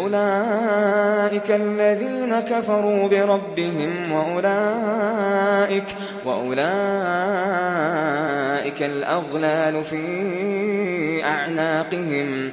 أولئك الذين كفروا بربهم وأولئك وأولئك الأغلال في أعناقهم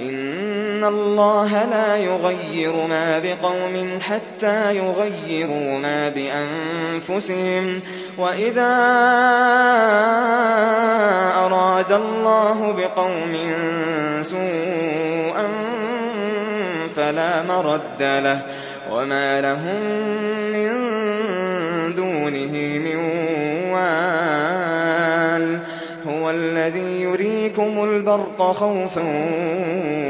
إن الله لا يغير ما بقوم حتى يغيروا ما بأنفسهم وإذا أراد الله بقوم سوءا فلا مرد له وما لهم من دونه من وال هو الذي يريكم البرق خوفا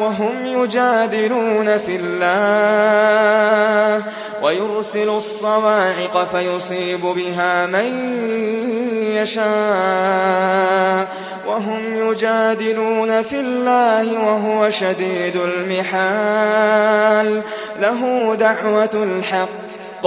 وهم يجادلون في الله ويرسل الصواعق فيصيب بها من يشاء وهم يجادلون في الله وهو شديد المحال له دعوة الحق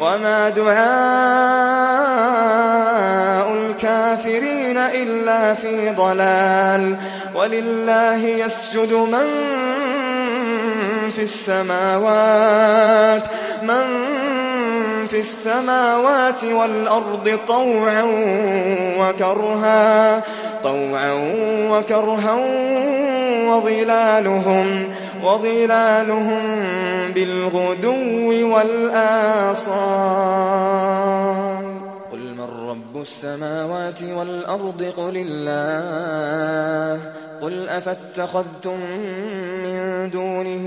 وما دعاء الكافرين إلا في ضلال ولله يسجد من في السماوات من في السماوات والأرض طوعا وكرها طوعا وكرها وظلالهم وظلالهم بالغدو والآصال. قل من رب السماوات والأرض قل الله. قل أفاتخذتم من دونه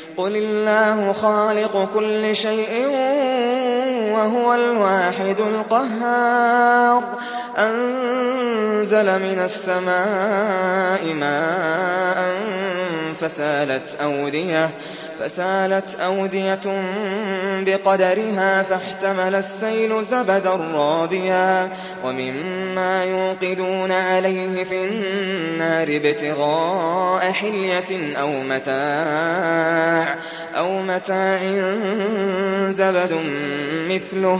قل الله خالق كل شيء وهو الواحد القهار أنزل من السماء ماء فسالت أودية فسالت أودية بقدرها فاحتمل السيل زبدا رابيا ومما يوقدون عليه في النار ابتغاء حلية أو متاع أو متاع زبد مثله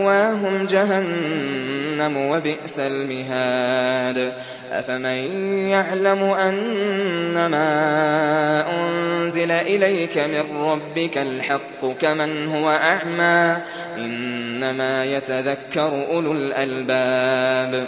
ومأواهم جهنم وبئس المهاد أفمن يعلم أنما أنزل إليك من ربك الحق كمن هو أعمى إنما يتذكر أولو الألباب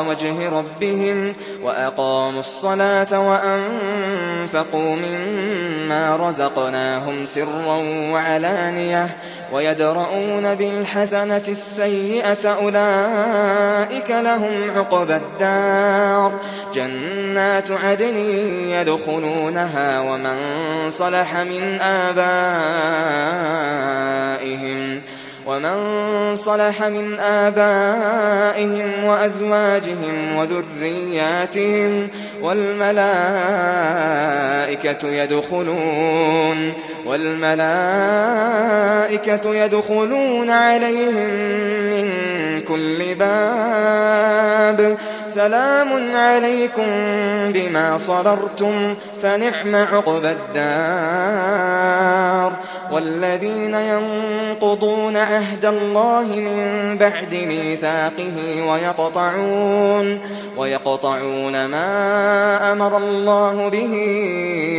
وجه ربهم وأقاموا الصلاة وأنفقوا مما رزقناهم سرا وعلانية ويدرؤون بالحسنة السيئة أولئك لهم عقبى الدار جنات عدن يدخلونها ومن صلح من آبائهم ومن صلح من آبائهم وأزواجهم وذرياتهم والملائكة يدخلون والملائكة يدخلون عليهم من كل باب. سلام عليكم بما صبرتم فنعم عقبى الدار. والذين ينقضون عهد الله من بعد ميثاقه ويقطعون ويقطعون ما أمر الله به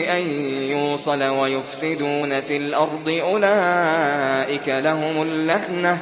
أن يوصل ويفسدون في الأرض. أولئك لهم اللعنة.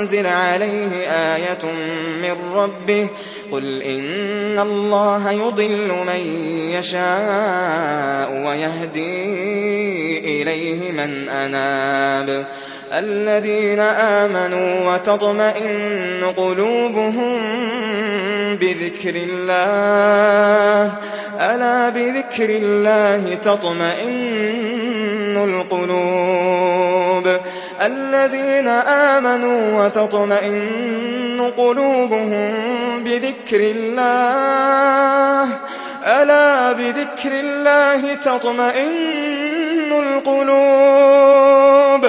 أُنزِلَ عَلَيْهِ آيَةٌ مِّن رَّبِّهِ قُلْ إِنَّ اللَّهَ يُضِلُّ مَن يَشَاءُ وَيَهْدِي إِلَيْهِ مَنْ أَنَابَ الَّذِينَ آمَنُوا وَتَطْمَئِنُّ قُلُوبُهُم بِذِكْرِ اللَّهِ ۗ أَلَا بِذِكْرِ اللَّهِ تَطْمَئِنُّ الْقُلُوبُ الَّذِينَ آمَنُوا وَتَطْمَئِنُّ قُلُوبُهُم بِذِكْرِ اللَّهِ ۗ. أَلَا بِذِكْرِ اللَّهِ تَطْمَئِنُّ الْقُلُوبُ.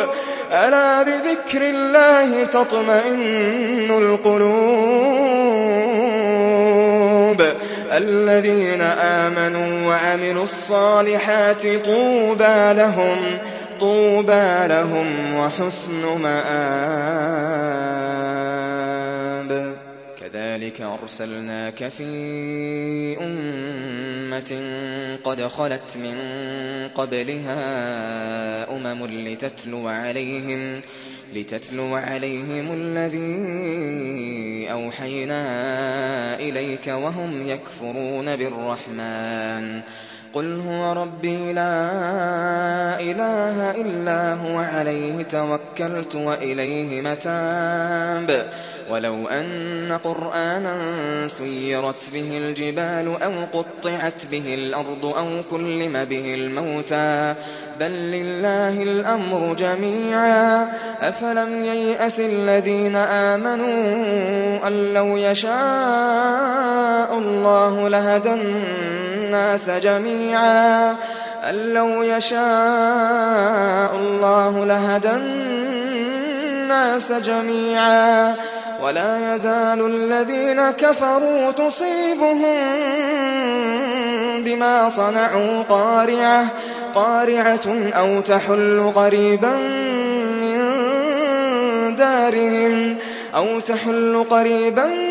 أَلَا بِذِكْرِ اللَّهِ تَطْمَئِنُّ الْقُلُوبُ. الَّذِينَ آمَنُوا وَعَمِلُوا الصَّالِحَاتِ طُوبَىٰ لَهُمْ. طُوبَىٰ لَهُمْ وَحُسْنُ مَآبٍ. كَذَٰلِكَ أَرْسَلْنَاكَ فِي أُمَّةٍ قَدْ خَلَتْ مِن قَبْلِهَا أُمَمٌ لِّتَتْلُوَ عَلَيْهِمُ الَّذِي أَوْحَيْنَا إِلَيْكَ وَهُمْ يَكْفُرُونَ بِالرَّحْمَٰنِ. قُلْ هُوَ رَبِّي لَا إِلَٰهَ إِلَّا هُوَ عَلَيْهِ تَوَكَّلْتُ وَإِلَيْهِ مَتَابِ وَلَوْ أَنَّ قُرْآنًا سُيِّرَتْ بِهِ الْجِبَالُ أَوْ قُطِّعَتْ بِهِ الْأَرْضُ أَوْ كُلِّمَ بِهِ الْمَوْتَىٰ بَل لِّلَّهِ الْأَمْرُ جَمِيعًا ۗ أَفَلَمْ يَيْأَسِ الَّذِينَ آمَنُوا أَن لَّوْ يَشَاءُ اللَّهُ لَهَدَى النَّاسَ جَمِيعًا. أَن لَّوْ يَشَاءُ اللَّهُ لَهَدَى النَّاسَ جَمِيعًا. وَلَا يَزَالُ الَّذِينَ كَفَرُوا تُصِيبُهُم بِمَا صَنَعُوا قَارِعَةٌ أَوْ تَحُلُّ قَرِيبًا مِّن دَارِهِمْ أَوْ تَحُلُّ قَرِيبًا مِّن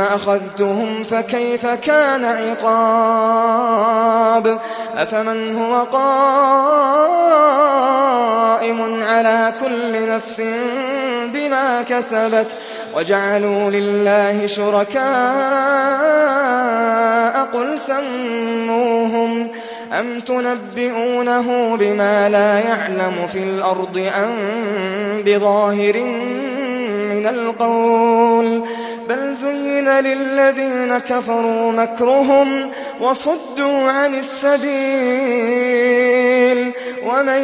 أَخَذْتُهُمْ فَكَيْفَ كَانَ عِقَابِ؟ أَفَمَنْ هُوَ قَائِمٌ عَلَىٰ كُلِّ نَفْسٍ بِمَا كَسَبَتْ؟ وَجَعَلُوا لِلَّهِ شُرَكَاءَ قُلْ سَمُّوهُمْ. أَمْ تُنَبِّئُونَهُ بِمَا لَا يَعْلَمُ فِي الْأَرْضِ أَم بِظَاهِرٍ مِّنَ الْقَوْلِ ۗ. بَلْ زُيِّنَ لِلَّذِينَ كَفَرُوا مَكْرُهُمْ وَصُدُّوا عَنِ السَّبِيلِ ۗ. وَمَن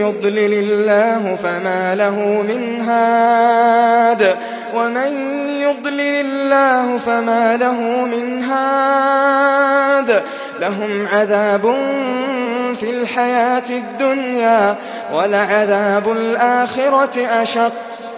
يُضْلِلِ اللَّهُ فَمَا لَهُ مِنْ هَادٍ. وَمَن يُضْلِلِ اللَّهُ فَمَا لَهُ مِنْ هَادٍ. لَّهُمْ عَذَابٌ فِي الْحَيَاةِ الدُّنْيَا وَلَعَذَابُ الْآخِرَةِ أَشَقُّ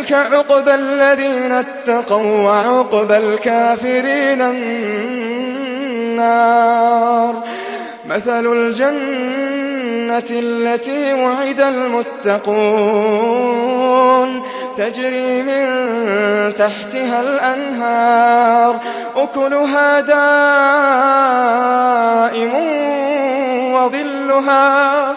تِلْكَ عُقْبَى الَّذِينَ اتَّقَوا ۖ وَّعُقْبَى الْكَافِرِينَ النَّارُ. مَثَلُ الْجَنَّةِ الَّتِي وُعِدَ الْمُتَّقُونَ تَجْرِي مِن تَحْتِهَا الْأَنْهَارُ أُكُلُهَا دَائِمٌ وَظِلُّهَا ۚ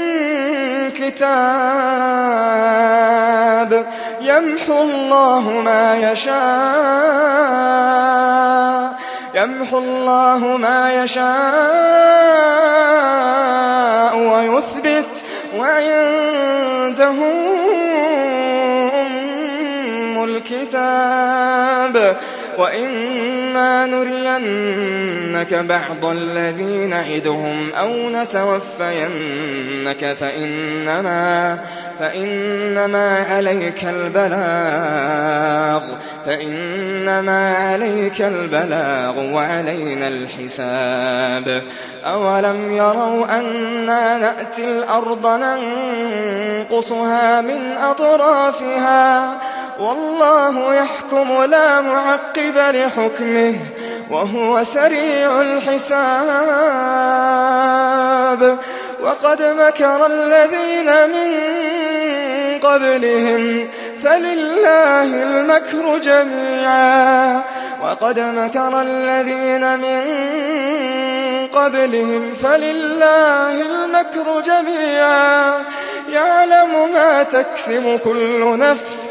كِتَابٌ يَمْحُو اللَّهُ مَا يَشَاءُ يَمْحُو اللَّهُ مَا يَشَاءُ وَيُثْبِتُ وَعِندَهُ أُمُّ الْكِتَابِ. وَإِمَّا نُرِيَنَّكَ بَعْضَ الَّذِي نَعِدُهُمْ أَوْ نَتَوَفَّيَنَّكَ فَإِنَّمَا فإنما عليك البلاغ فإنما عليك البلاغ وعلينا الحساب أولم يروا أنا نأتي الأرض ننقصها من أطرافها والله يحكم لا معقب لحكمه وهو سريع الحساب. وقد مكر الذين من قبلهم فلله المكر جميعا. وقد مكر الذين من قبلهم فلله المكر جميعا. يعلم ما تكسب كل نفس